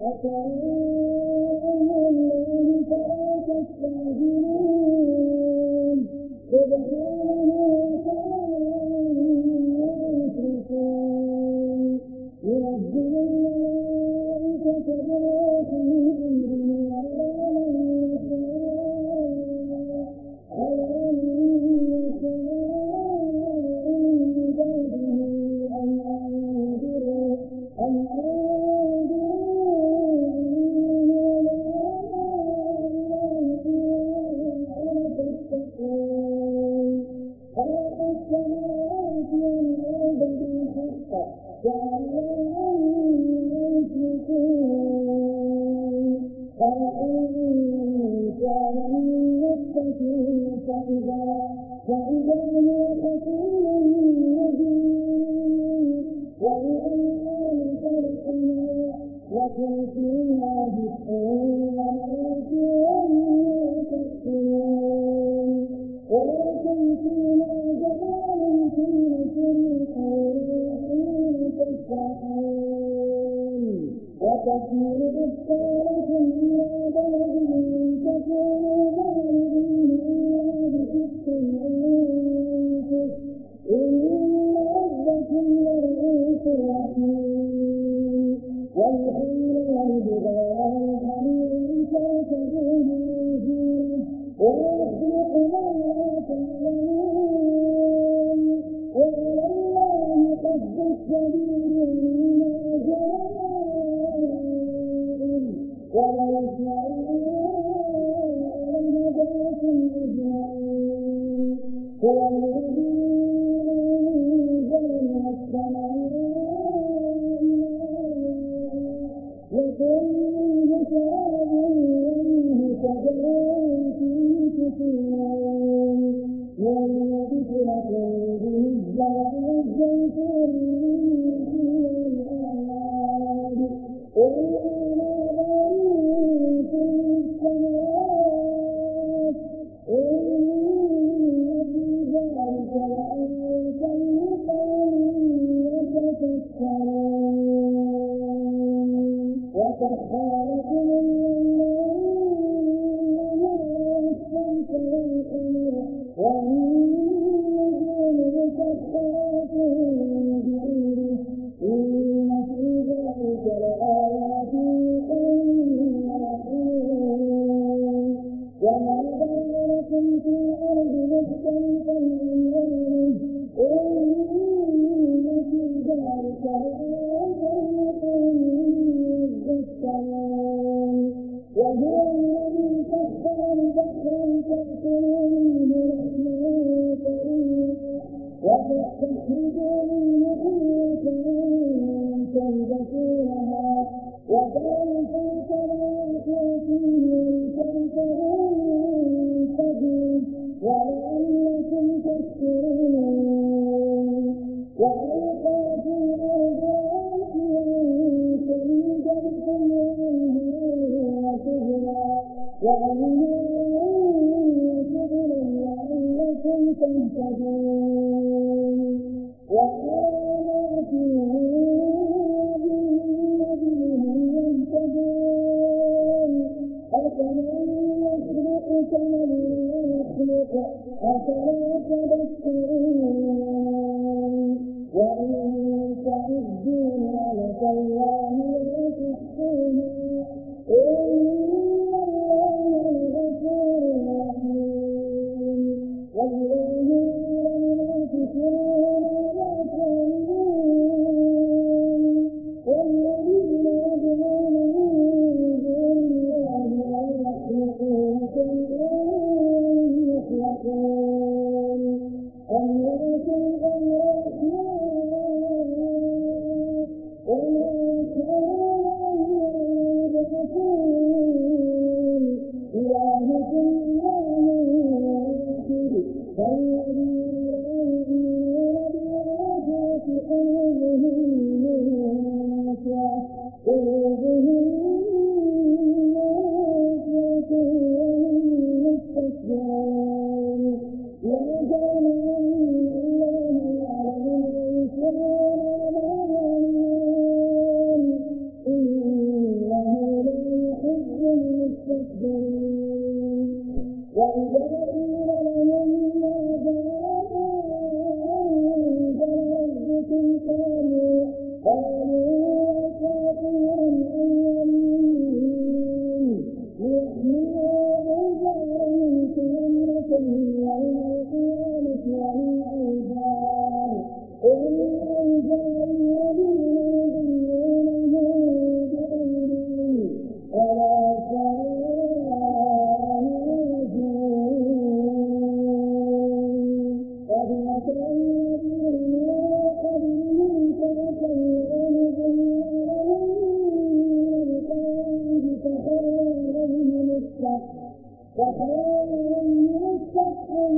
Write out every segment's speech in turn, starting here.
أفغير الله فلا تستعجلون وتسير بالسالة إلى بلد تكون Thank you. وقال من يتقي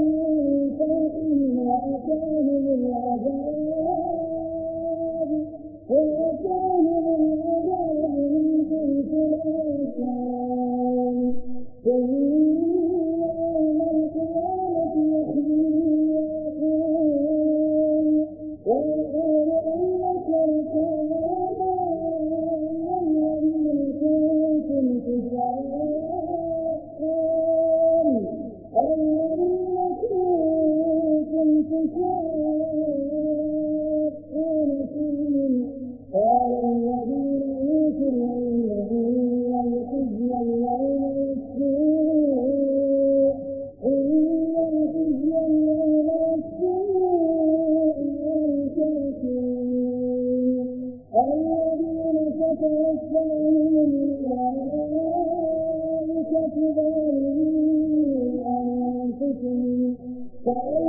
فإن أتاه من عذاب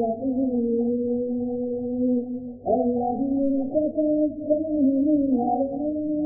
المتقين الذين تتوفاهم الملائكة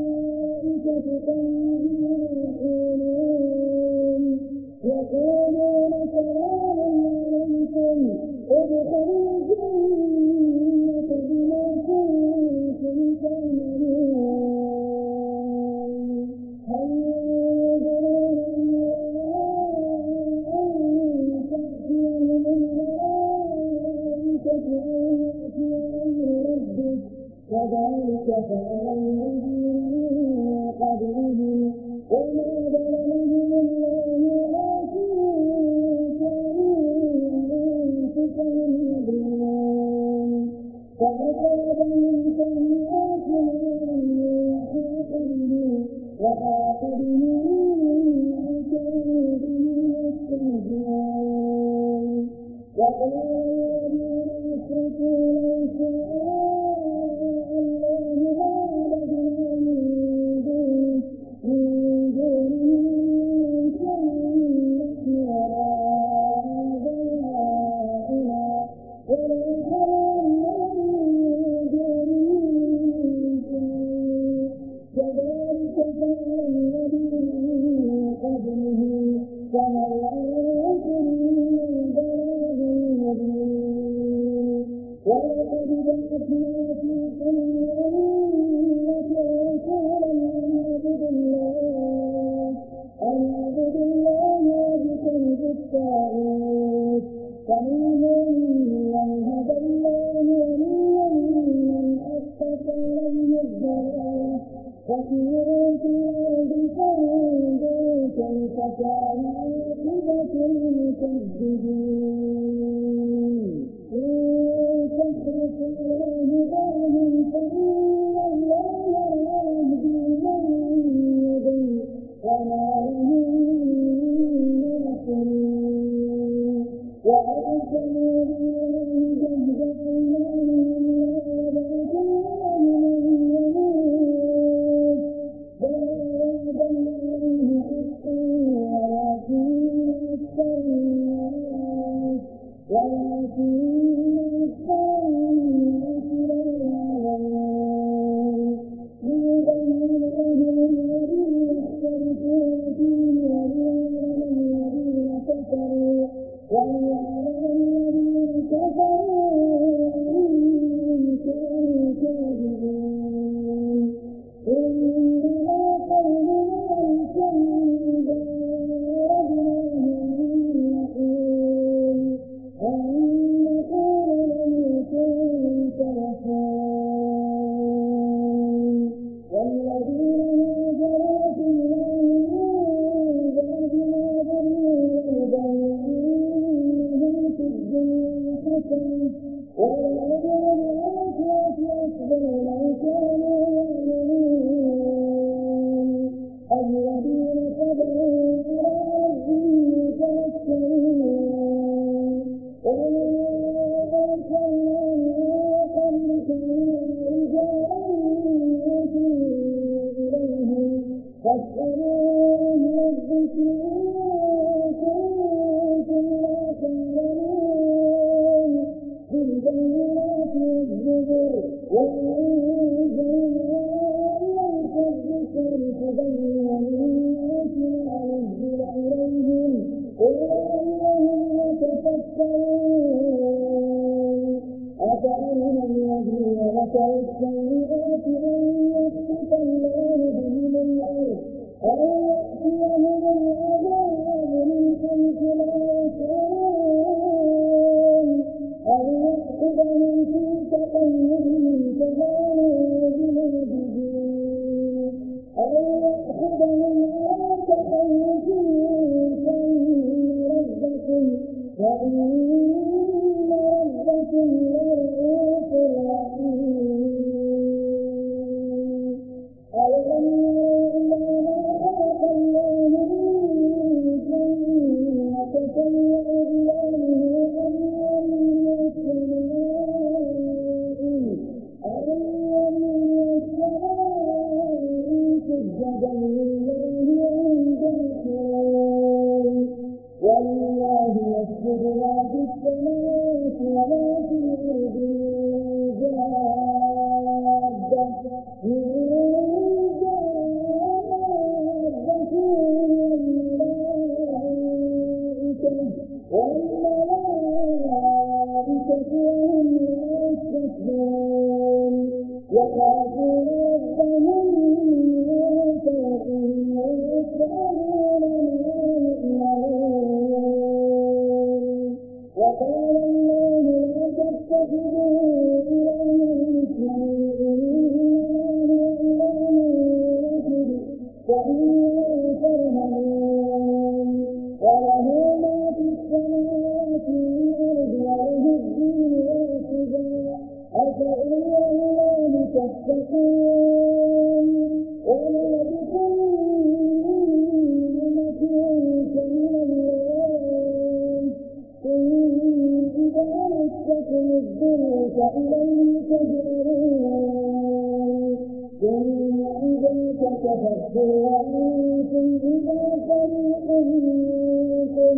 إذا فريق منكم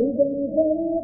إذا فريق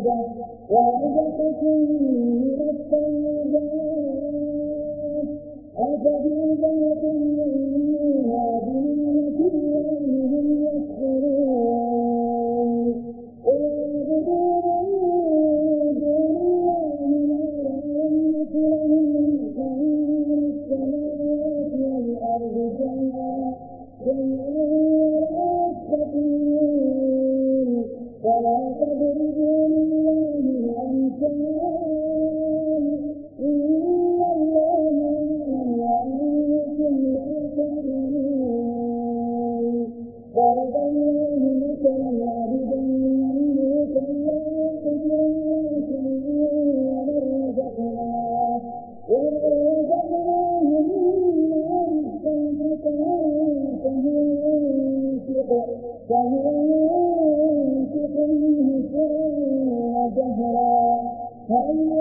حسدا ورزقكم من الطيبات أفبإذا Hallelujah.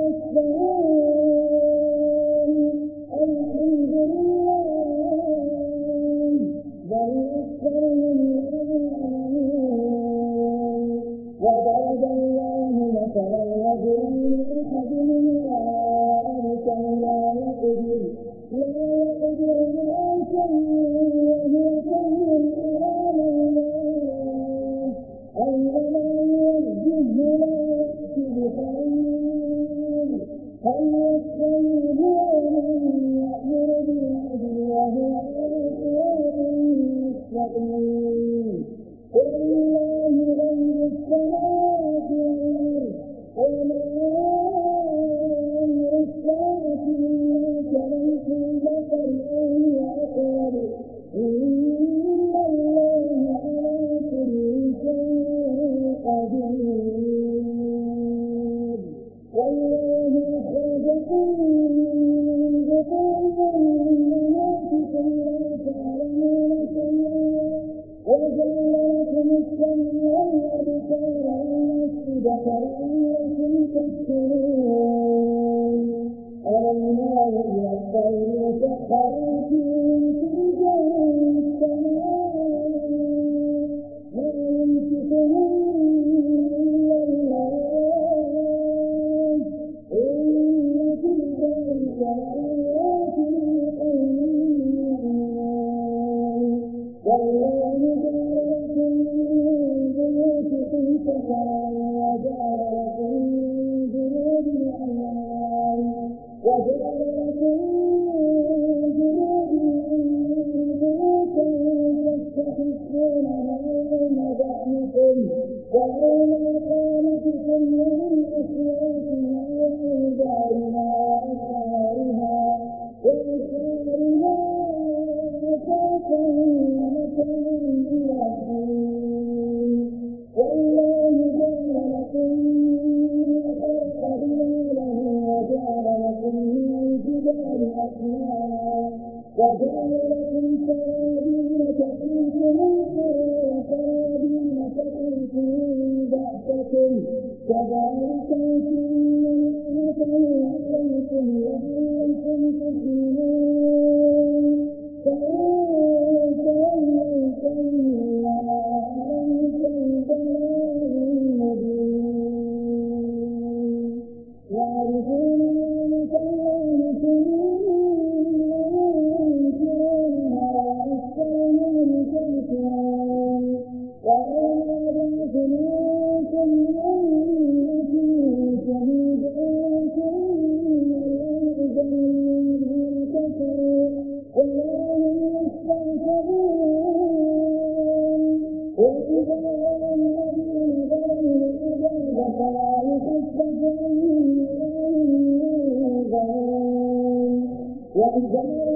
وإذا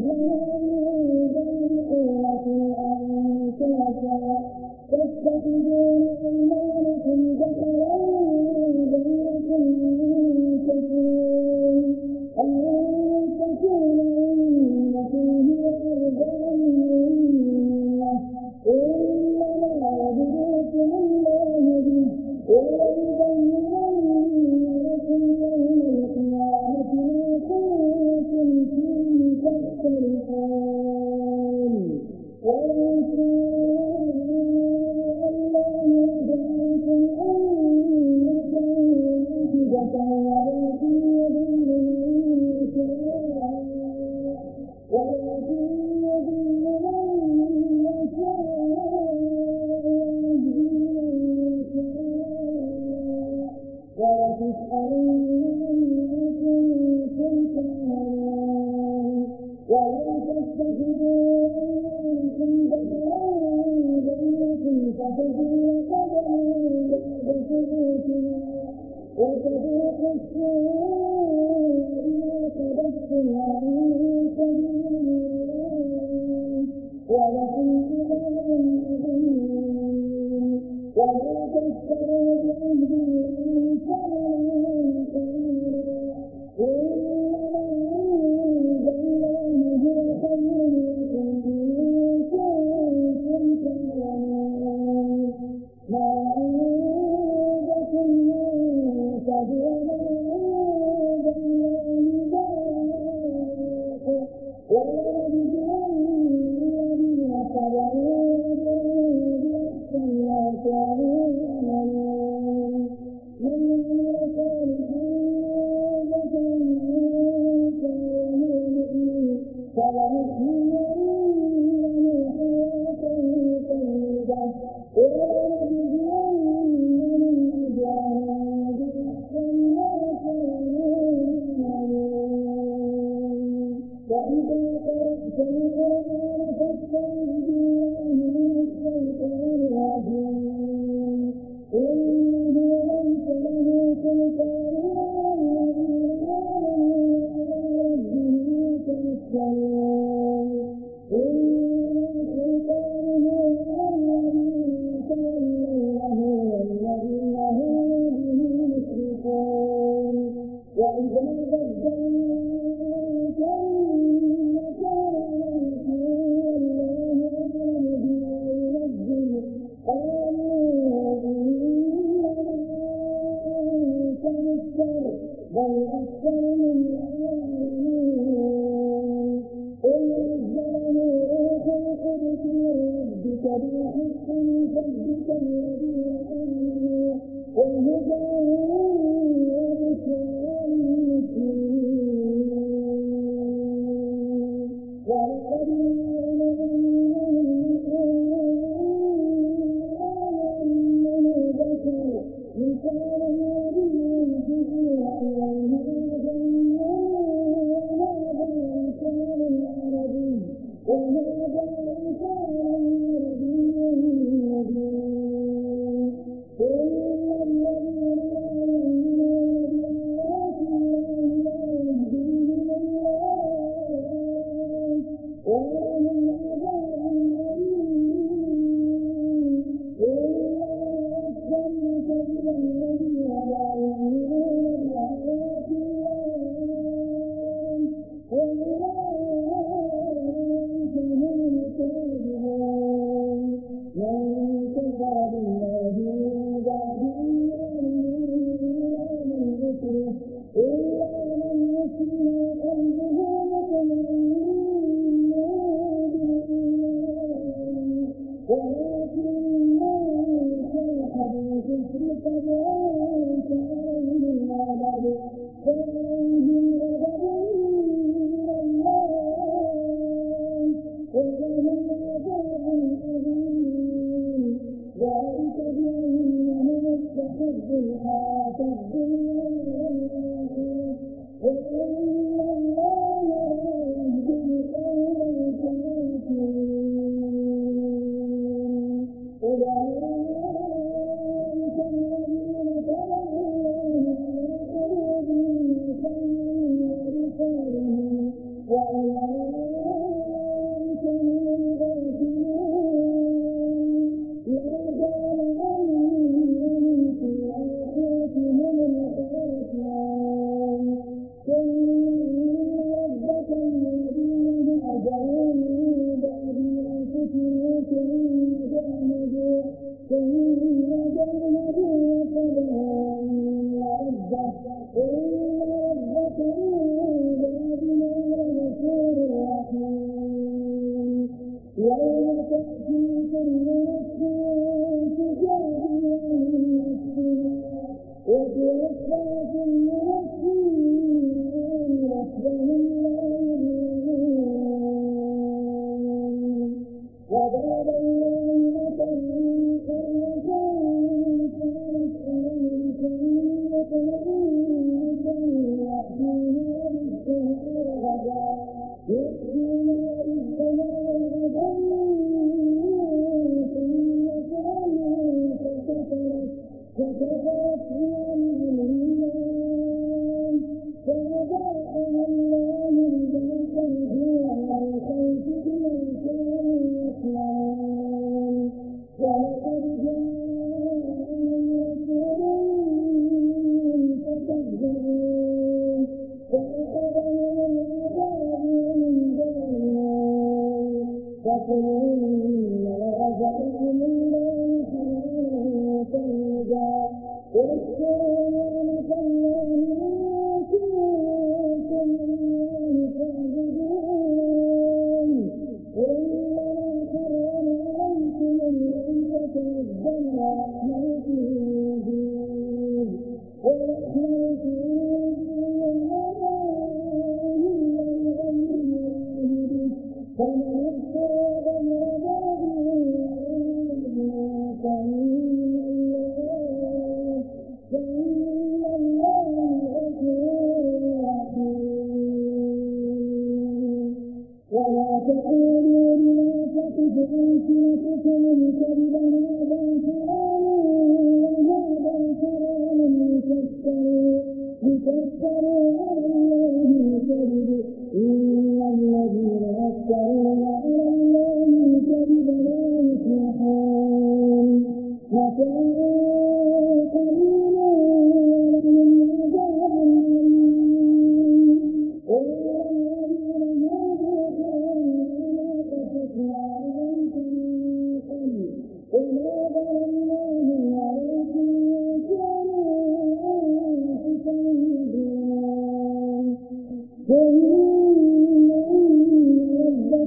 يجعل من ذي قوة أنكاثا واتخذوا بيوتنا وتضيق السماء إلى تبسم عينها Amen في الدنيا كالدنيا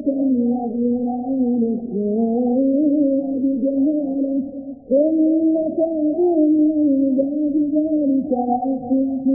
Thank you.